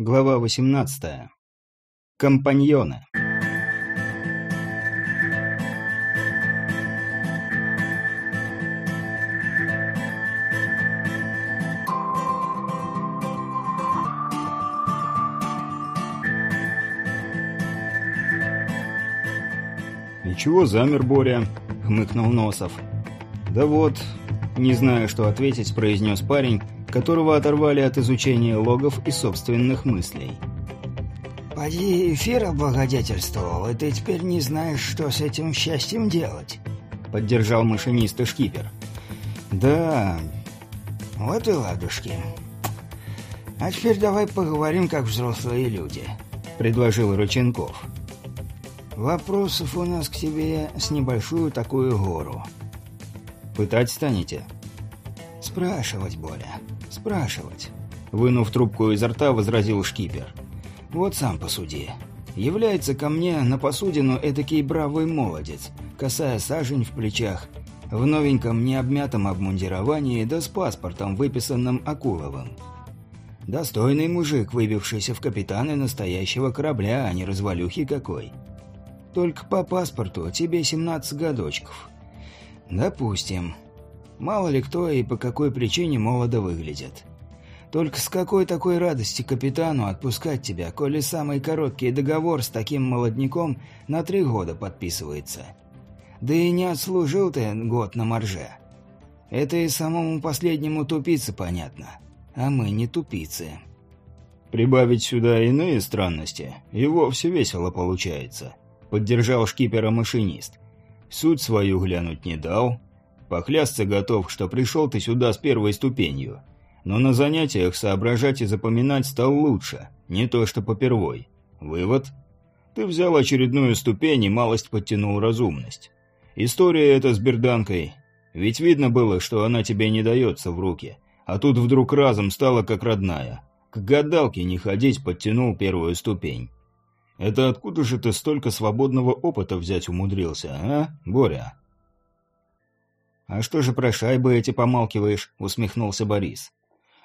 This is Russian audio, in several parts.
Глава 18. Компаньоны. «И чего замер, Боря?» — хмыкнул Носов. «Да вот, не знаю, что ответить», — произнес парень, которого оторвали от изучения логов и собственных мыслей. «Поди эфир облагодетельствовал, и ты теперь не знаешь, что с этим счастьем делать», — поддержал машинист и шкипер. «Да, вот и ладушки. А теперь давай поговорим, как взрослые люди», — предложил Рыченков. «Вопросов у нас к тебе с небольшую такую гору». «Пытать станете?» «Спрашивать, Боля, спрашивать», — вынув трубку изо рта, возразил шкипер. «Вот сам посуди. Является ко мне на посудину этакий бравый молодец, косая сажень в плечах, в новеньком необмятом обмундировании да с паспортом, выписанным Акуловым. Достойный мужик, выбившийся в капитаны настоящего корабля, а не развалюхи какой. Только по паспорту тебе 17 годочков. Допустим. Мало ли кто и по какой причине молодо выглядит. Только с какой такой радости капитану отпускать тебя, коли самый короткий договор с таким молодняком на три года подписывается? Да и не отслужил ты год на марже. Это и самому последнему тупице понятно. А мы не тупицы. Прибавить сюда иные странности, и вовсе весело получается. Поддержал шкипера машинист. Суть свою глянуть не дал, Поклясться готов, что пришел ты сюда с первой ступенью. Но на занятиях соображать и запоминать стал лучше, не то что попервой. Вывод? Ты взял очередную ступень и малость подтянул разумность. История эта с берданкой. Ведь видно было, что она тебе не дается в руки. А тут вдруг разом стала как родная. К гадалке не ходить подтянул первую ступень. Это откуда же ты столько свободного опыта взять умудрился, а, Боря? «А что же про шайбы эти помалкиваешь?» — усмехнулся Борис.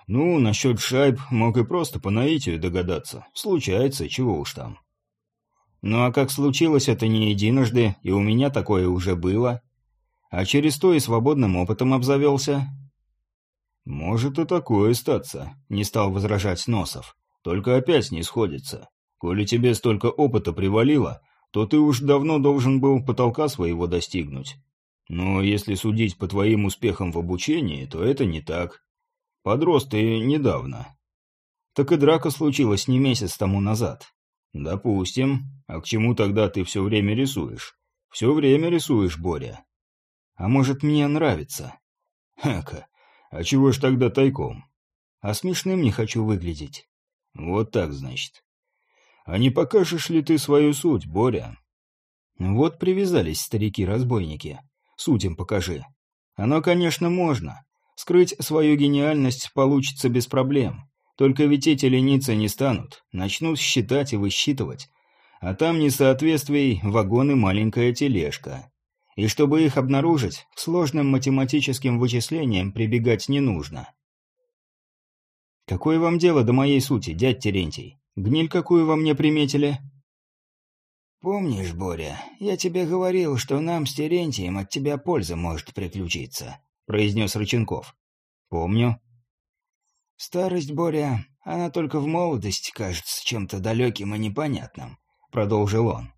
«Ну, насчет шайб мог и просто по наитию догадаться. Случается, чего уж там». «Ну а как случилось это не единожды, и у меня такое уже было. А через то и свободным опытом обзавелся». «Может и такое статься», — не стал возражать Носов. «Только опять не сходится. Коли тебе столько опыта привалило, то ты уж давно должен был потолка своего достигнуть. Но если судить по твоим успехам в обучении, то это не так. Подрос ты недавно. Так и драка случилась не месяц тому назад. Допустим. А к чему тогда ты все время рисуешь? Все время рисуешь, Боря. А может, мне нравится? Хака. А чего ж тогда тайком? А смешным не хочу выглядеть. Вот так, значит. А не покажешь ли ты свою суть, Боря? Вот привязались старики-разбойники. Судим покажи. Оно, конечно, можно. Скрыть свою гениальность получится без проблем. Только ведь эти лениться не станут. Начнут считать и высчитывать. А там несоответствий вагон и маленькая тележка. И чтобы их обнаружить, к сложным математическим вычислениям прибегать не нужно. «Какое вам дело до моей сути, дядь Терентий? Гниль какую во мне приметили?» «Помнишь, Боря, я тебе говорил, что нам с Терентием от тебя польза может приключиться», — произнес Рыченков. «Помню». «Старость, Боря, она только в молодости кажется чем-то далеким и непонятным», — продолжил он.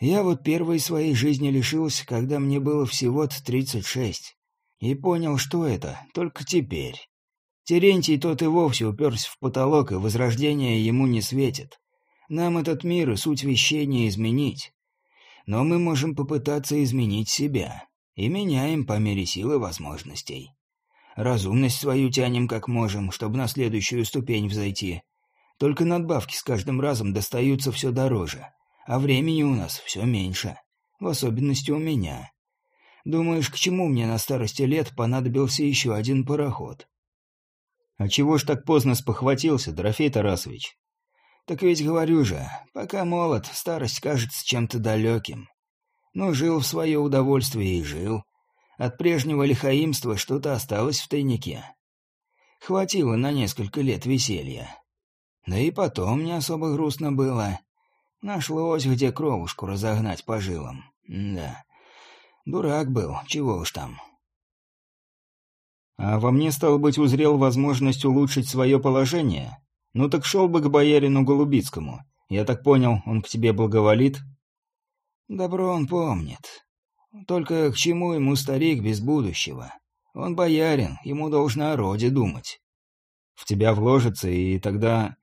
«Я вот первой своей жизни лишился, когда мне было всего-то тридцать шесть. И понял, что это, только теперь. Терентий тот и вовсе уперся в потолок, и возрождение ему не светит. Нам этот мир и суть вещей не изменить. Но мы можем попытаться изменить себя. И меняем по мере силы возможностей. Разумность свою тянем как можем, чтобы на следующую ступень взойти. Только надбавки с каждым разом достаются все дороже. А времени у нас все меньше. В особенности у меня. Думаешь, к чему мне на старости лет понадобился еще один пароход? А чего ж так поздно спохватился, Дорофей Тарасович? Так ведь говорю же, пока молод, старость кажется чем-то далеким. Но жил в свое удовольствие и жил. От прежнего лихаимства что-то осталось в тайнике. Хватило на несколько лет веселья. Да и потом не особо грустно было. Нашлось, где кровушку разогнать по жилам. Да. Дурак был, чего уж там. А во мне, стало быть, узрел возможность улучшить свое положение? Ну так шел бы к боярину Голубицкому. Я так понял, он к тебе благоволит? Добро он помнит. Только к чему ему старик без будущего? Он боярин, ему должно о роде думать. В тебя вложится, и тогда...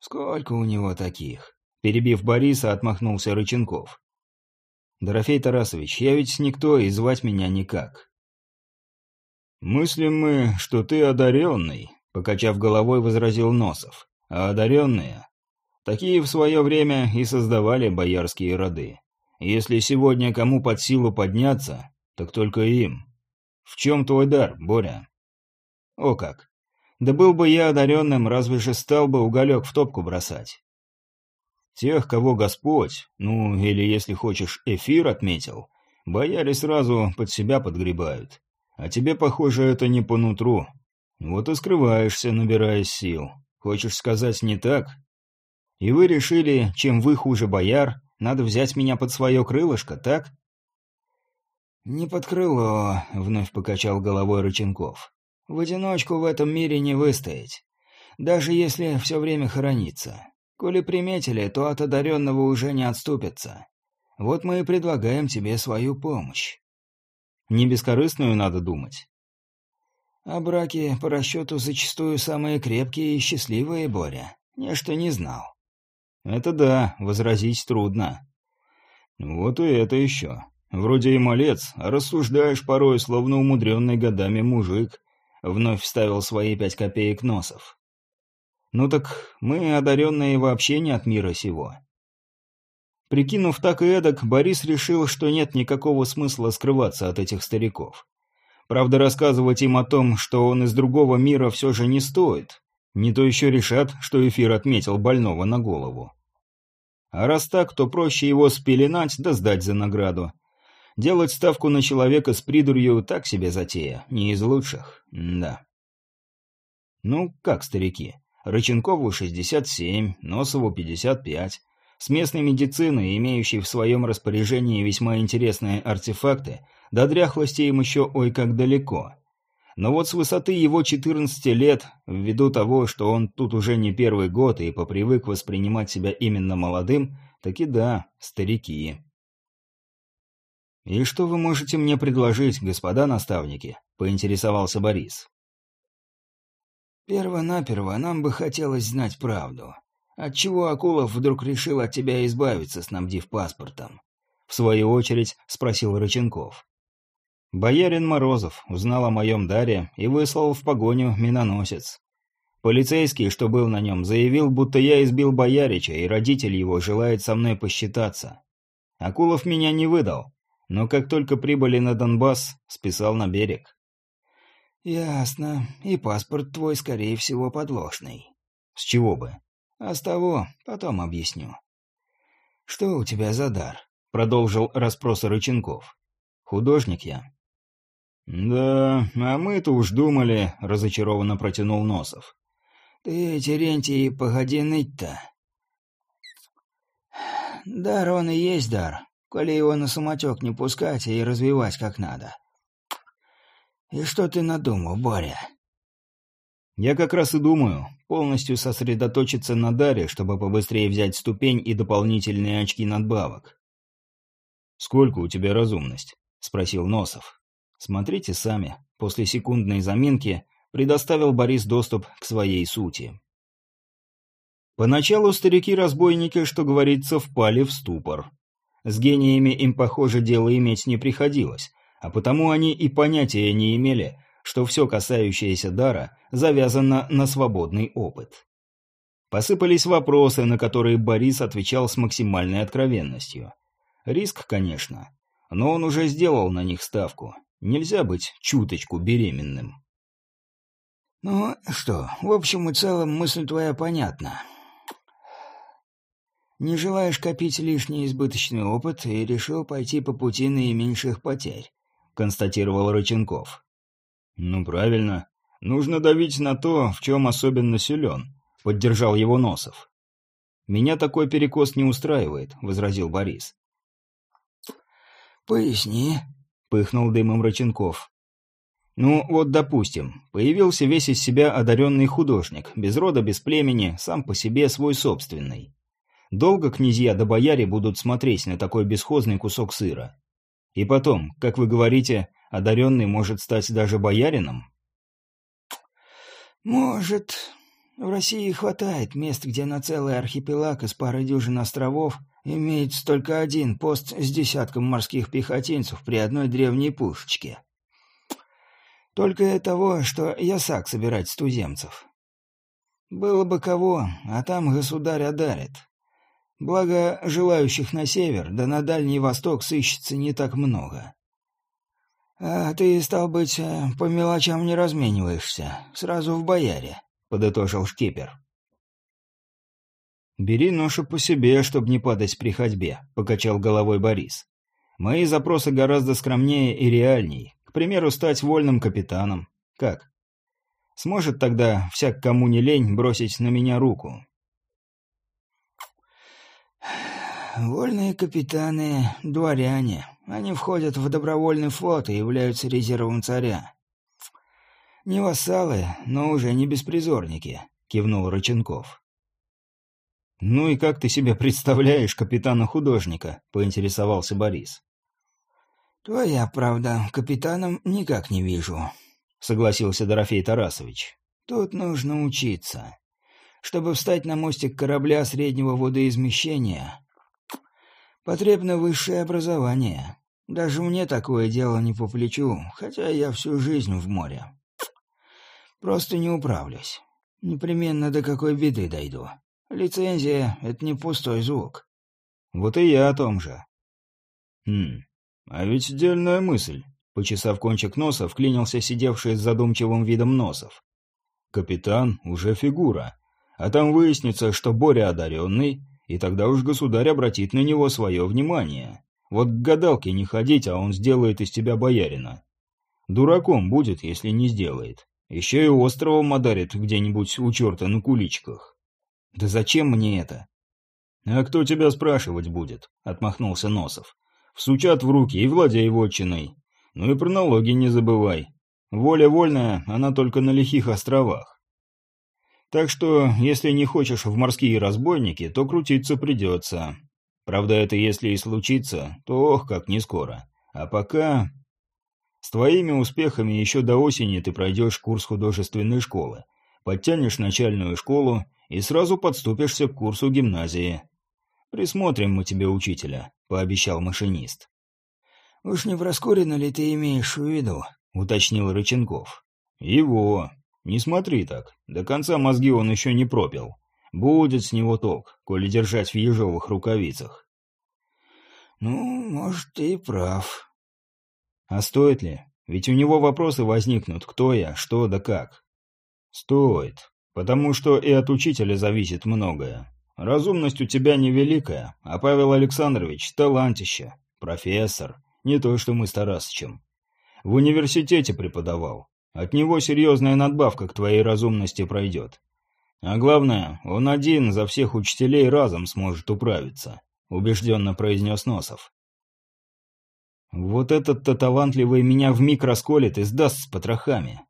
Сколько у него таких? Перебив Бориса, отмахнулся Рыченков. «Дорофей Тарасович, я ведь никто, и звать меня никак». «Мыслим мы, что ты одаренный», — покачав головой, возразил Носов. «А одаренные? Такие в свое время и создавали боярские роды. Если сегодня кому под силу подняться, так только им. В чем твой дар, Боря?» «О как! Да был бы я одаренным, разве же стал бы уголек в топку бросать?» Тех, кого Господь, ну или, если хочешь, эфир отметил, бояре сразу под себя подгребают. А тебе, похоже, это не по нутру. Вот и скрываешься, набирая сил. Хочешь сказать не так? И вы решили, чем вы хуже бояр, надо взять меня под свое крылышко, так? «Не под крыло», — вновь покачал головой Рыченков. «В одиночку в этом мире не выстоять, даже если все время хорониться. Коли приметили, то от одаренного уже не отступятся. Вот мы и предлагаем тебе свою помощь. Не бескорыстную надо думать. А браки по расчету зачастую самые крепкие и счастливые, Боря. Нечто не знал. Это да, возразить трудно. Вот и это еще. Вроде и малец, а рассуждаешь порой, словно умудренный годами мужик. Вновь вставил свои пять копеек носов. Ну так мы, одаренные, вообще не от мира сего. Прикинув так и эдак, Борис решил, что нет никакого смысла скрываться от этих стариков. Правда, рассказывать им о том, что он из другого мира, все же не стоит. Не то еще решат, что эфир отметил больного на голову. А раз так, то проще его спеленать да сдать за награду. Делать ставку на человека с придурью так себе затея, не из лучших, да. Ну, как старики? Рыченкову 67, Носову 55. С местной медициной, имеющей в своем распоряжении весьма интересные артефакты, до дряхлости им еще ой как далеко. Но вот с высоты его 14 лет, ввиду того, что он тут уже не первый год и попривык воспринимать себя именно молодым, таки да, старики. «И что вы можете мне предложить, господа наставники?» – поинтересовался Борис. Первонаперво нам бы хотелось знать правду. Отчего Акулов вдруг решил от тебя избавиться, снабдив паспортом? В свою очередь спросил Рыченков. Боярин Морозов узнал о моем даре и выслал в погоню миноносец. Полицейский, что был на нем, заявил, будто я избил боярича, и родитель его желает со мной посчитаться. Акулов меня не выдал, но как только прибыли на Донбасс, списал на берег. «Ясно. И паспорт твой, скорее всего, подложный». «С чего бы?» «А с того, потом объясню». «Что у тебя за дар?» — продолжил расспросы Рыченков. «Художник я». «Да, а мы-то уж думали», — разочарованно протянул Носов. «Ты, Терентий, погоди ныть-то». «Дар он и есть дар, коли его на самотек не пускать и развивать как надо. «И что ты надумал, Боря?» «Я как раз и думаю, полностью сосредоточиться на даре, чтобы побыстрее взять ступень и дополнительные очки надбавок». «Сколько у тебя разумность?» — спросил Носов. «Смотрите сами». После секундной заминки предоставил Борис доступ к своей сути. Поначалу старики-разбойники, что говорится, впали в ступор. С гениями им, похоже, дело иметь не приходилось, а потому они и понятия не имели, что все касающееся дара завязано на свободный опыт. Посыпались вопросы, на которые Борис отвечал с максимальной откровенностью. Риск, конечно, но он уже сделал на них ставку. Нельзя быть чуточку беременным. «Ну что, в общем и целом мысль твоя понятна. Не желаешь копить лишний избыточный опыт и решил пойти по пути наименьших потерь констатировал Рыченков. «Ну, правильно. Нужно давить на то, в чем особенно силен», — поддержал его Носов. «Меня такой перекос не устраивает», — возразил Борис. «Поясни», — пыхнул дымом Рыченков. «Ну, вот, допустим, появился весь из себя одаренный художник, без рода, без племени, сам по себе свой собственный. Долго князья да бояре будут смотреть на такой бесхозный кусок сыра? И потом, как вы говорите, одаренный может стать даже боярином?» «Может. В России хватает мест, где на целый архипелаг из пары дюжин островов имеется только один пост с десятком морских пехотинцев при одной древней пушечке. Только того, что ясак собирать с туземцев. Было бы кого, а там государь одарит. Благо, желающих на север, да на Дальний Восток сыщется не так много. «А ты, стал быть, э, по мелочам не размениваешься. Сразу в бояре», — подытожил шкипер. «Бери ношу по себе, чтобы не падать при ходьбе», — покачал головой Борис. «Мои запросы гораздо скромнее и реальней. К примеру, стать вольным капитаном. Как? Сможет тогда всяк кому не лень бросить на меня руку?» «Вольные капитаны — дворяне. Они входят в добровольный флот и являются резервом царя. Не вассалы, но уже не беспризорники», — кивнул Рыченков. «Ну и как ты себе представляешь капитана-художника?» — поинтересовался Борис. «Твоя правда, капитаном никак не вижу», — согласился Дорофей Тарасович. «Тут нужно учиться. Чтобы встать на мостик корабля среднего водоизмещения, потребно высшее образование. Даже мне такое дело не по плечу, хотя я всю жизнь в море. Просто не управлюсь. Непременно до какой беды дойду. Лицензия — это не пустой звук. Вот и я о том же. Хм, а ведь дельная мысль. Почесав кончик носа, вклинился сидевший с задумчивым видом носов. Капитан уже фигура. А там выяснится, что Боря одаренный, и тогда уж государь обратит на него свое внимание. Вот к гадалке не ходить, а он сделает из тебя боярина. Дураком будет, если не сделает. Еще и островом одарит где-нибудь у черта на куличках. «Да зачем мне это?» «А кто тебя спрашивать будет?» — отмахнулся Носов. «Всучат в руки и владей вотчиной. Ну и про налоги не забывай. Воля вольная, она только на лихих островах. Так что, если не хочешь в морские разбойники, то крутиться придется. Правда, это если и случится, то ох, как не скоро. А пока... С твоими успехами еще до осени ты пройдешь курс художественной школы, подтянешь начальную школу и сразу подступишься к курсу гимназии. Присмотрим мы тебе учителя», — пообещал машинист. «Уж не Проскурина ли ты имеешь в виду?» — уточнил Рыченков. «Его. Не смотри так. До конца мозги он еще не пропил. Будет с него толк, коли держать в ежовых рукавицах». «Ну, может, ты и прав». «А стоит ли? Ведь у него вопросы возникнут, кто я, что да как». «Стоит. Потому что и от учителя зависит многое. Разумность у тебя невеликая, а Павел Александрович – талантище, профессор, не то что мы с Тарасычем. В университете преподавал. От него серьезная надбавка к твоей разумности пройдет. А главное, он один за всех учителей разом сможет управиться», – убежденно произнес Носов. «Вот этот-то талантливый меня вмиг расколет и сдаст с потрохами».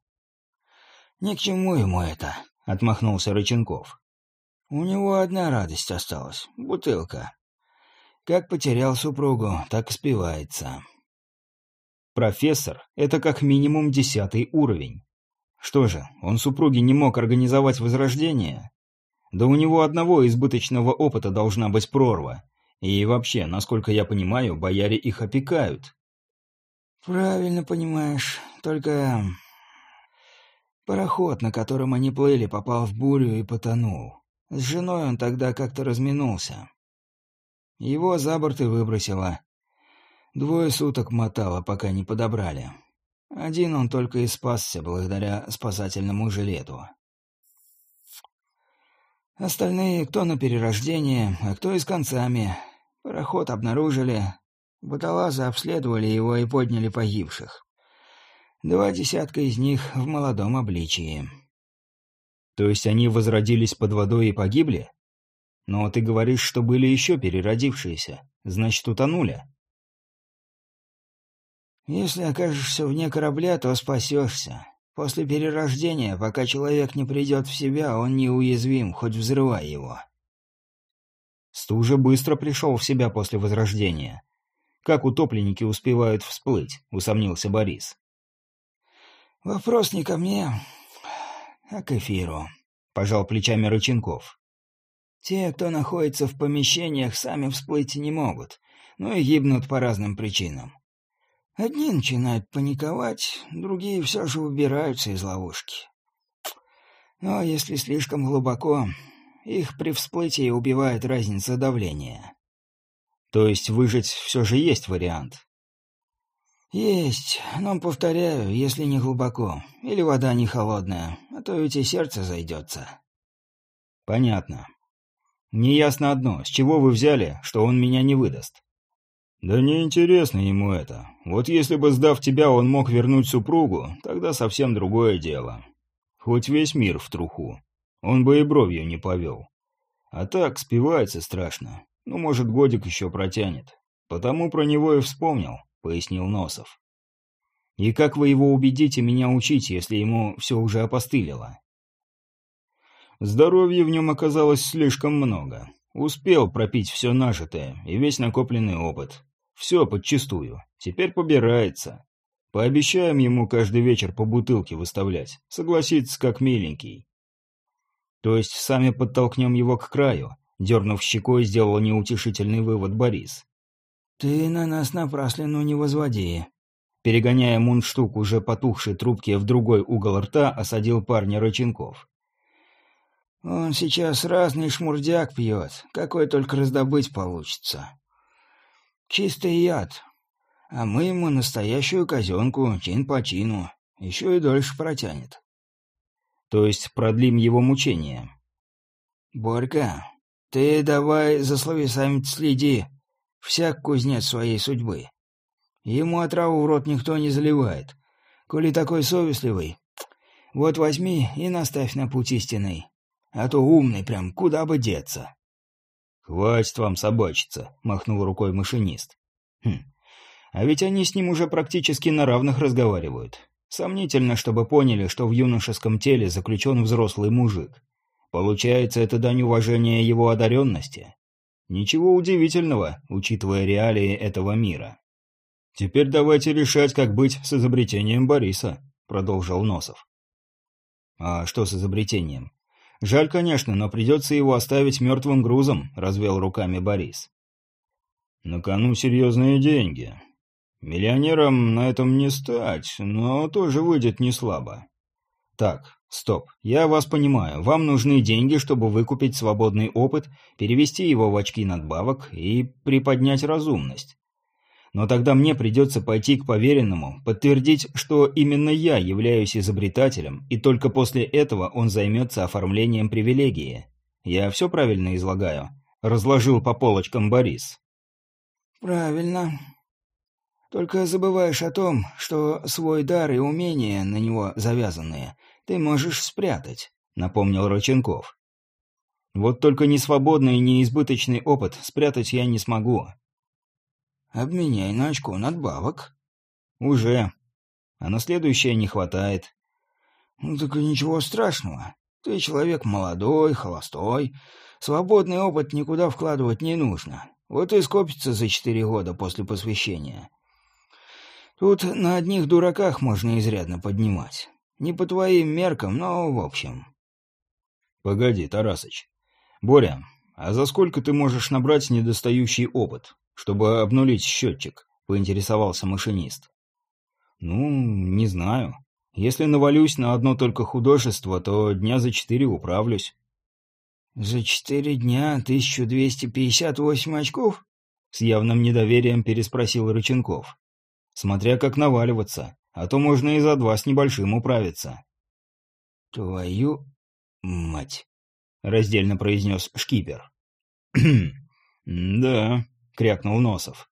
«Ни к чему ему это», — отмахнулся Рыченков. «У него одна радость осталась — бутылка. Как потерял супругу, так и спивается». «Профессор — это как минимум десятый уровень. Что же, он супруге не мог организовать возрождение? Да у него одного избыточного опыта должна быть прорва. И вообще, насколько я понимаю, бояре их опекают». «Правильно понимаешь, только Пароход, на котором они плыли, попал в бурю и потонул. С женой он тогда как-то разминулся. Его за борт и выбросило. Двое суток мотало, пока не подобрали. Один он только и спасся благодаря спасательному жилету. Остальные кто на перерождение, а кто и с концами. Пароход обнаружили. Баталазы обследовали его и подняли погибших. Два десятка из них в молодом обличии. То есть они возродились под водой и погибли? Но ты говоришь, что были еще переродившиеся. Значит, утонули. Если окажешься вне корабля, то спасешься. После перерождения, пока человек не придет в себя, он неуязвим, хоть взрывай его. Стужа быстро пришел в себя после возрождения. Как утопленники успевают всплыть, усомнился Борис. Вопрос не ко мне, а к эфиру, пожал плечами Рыченков. Те, кто находится в помещениях, сами всплыть не могут, но и гибнут по разным причинам. Одни начинают паниковать, другие все же выбираются из ловушки. Но если слишком глубоко, их при всплытии убивает разница давления. То есть выжить все же есть вариант? Есть, но, повторяю, если не глубоко, или вода не холодная, а то ведь и сердце зайдется. Понятно. Неясно одно, с чего вы взяли, что он меня не выдаст? «Да неинтересно ему это. Вот если бы, сдав тебя, он мог вернуть супругу, тогда совсем другое дело. Хоть весь мир в труху. Он бы и бровью не повел. А так, спивается страшно. Ну, может, годик еще протянет. Потому про него и вспомнил», — пояснил Носов. «И как вы его убедите меня учить, если ему все уже опостылило?» Здоровья в нем оказалось слишком много. Успел пропить все нажитое и весь накопленный опыт. Все подчистую. Теперь побирается. Пообещаем ему каждый вечер по бутылке выставлять. Согласится, как миленький. То есть сами подтолкнем его к краю, дернув щекой, сделал неутешительный вывод Борис. Ты на нас напраслину не возводи. Перегоняя мундштук уже потухшей трубки в другой угол рта, осадил парня Рыченков. Он сейчас разный шмурдяк пьет, какой только раздобыть получится. Чистый яд. А мы ему настоящую казенку, чин по чину. Еще и дольше протянет. То есть продлим его мучения. Борька, ты давай за словесами следи. Всяк кузнец своей судьбы. Ему отраву в рот никто не заливает. Коли такой совестливый, вот возьми и наставь на путь истинный. А то умный прям, куда бы деться. «Хватит вам собачиться», — махнул рукой машинист. «Хм, а ведь они с ним уже практически на равных разговаривают. Сомнительно, чтобы поняли, что в юношеском теле заключен взрослый мужик. Получается, это дань уважения его одаренности? Ничего удивительного, учитывая реалии этого мира. «Теперь давайте решать, как быть с изобретением Бориса», — продолжил Носов. «А что с изобретением? «Жаль, конечно, но придется его оставить мертвым грузом», — развел руками Борис. «На кону серьезные деньги. Миллионером на этом не стать, но тоже выйдет не слабо». «Так, стоп, я вас понимаю. Вам нужны деньги, чтобы выкупить свободный опыт, перевести его в очки надбавок и приподнять разумность. Но тогда мне придется пойти к поверенному, подтвердить, что именно я являюсь изобретателем, и только после этого он займется оформлением привилегии. Я все правильно излагаю?» Разложил по полочкам Борис. «Правильно. Только забываешь о том, что свой дар и умения, на него завязанные, ты можешь спрятать», — напомнил Роченков. «Вот только ни свободный, ни избыточный опыт спрятать я не смогу. Обменяй на очко надбавок. Уже. А на следующее не хватает. Ну так и ничего страшного. Ты человек молодой, холостой. Свободный опыт никуда вкладывать не нужно. Вот и скопится за четыре года после посвящения. Тут на одних дураках можно изрядно поднимать. Не по твоим меркам, но в общем. Погоди, Тарасыч. Боря, а за сколько ты можешь набрать недостающий опыт? Чтобы обнулить счетчик», — поинтересовался машинист. «Ну, не знаю. Если навалюсь на одно только художество, то дня за четыре управлюсь». «За четыре дня 1258 очков?» — с явным недоверием переспросил Рыченков. «Смотря как наваливаться, а то можно и за два с небольшим управиться». «Твою мать!» — раздельно произнес шкипер. «Да, крякнул Носов.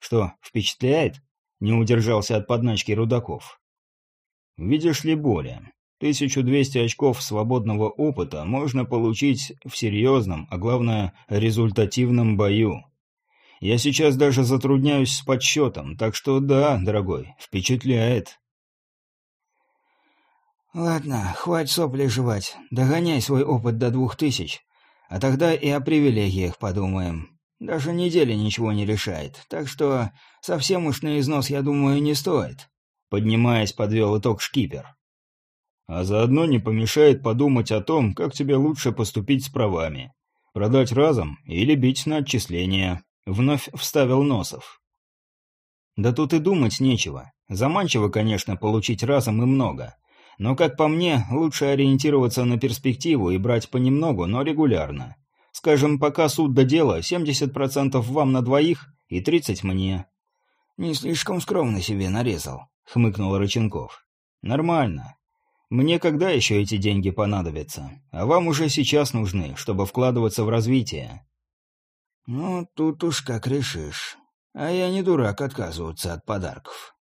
«Что, впечатляет?» — не удержался от подначки Рудаков. «Видишь ли, Боря, 1200 очков свободного опыта можно получить в серьезном, а главное, результативном бою. Я сейчас даже затрудняюсь с подсчетом, так что да, дорогой, впечатляет. Ладно, хватит сопли жевать, догоняй свой опыт до двух тысяч, а тогда и о привилегиях подумаем. Даже неделя ничего не решает, так что совсем уж на износ, я думаю, не стоит. Поднимаясь, подвел итог шкипер. А заодно не помешает подумать о том, как тебе лучше поступить с правами. Продать разом или бить на отчисления. Вновь вставил Носов. Да тут и думать нечего. Заманчиво, конечно, получить разом и много. Но, как по мне, лучше ориентироваться на перспективу и брать понемногу, но регулярно. Скажем, пока суд до дела, 70% вам на двоих и 30% мне. «Не слишком скромно себе нарезал», — хмыкнул Рыченков. «Нормально. Мне когда еще эти деньги понадобятся? А вам уже сейчас нужны, чтобы вкладываться в развитие». «Ну, тут уж как решишь. А я не дурак отказываться от подарков».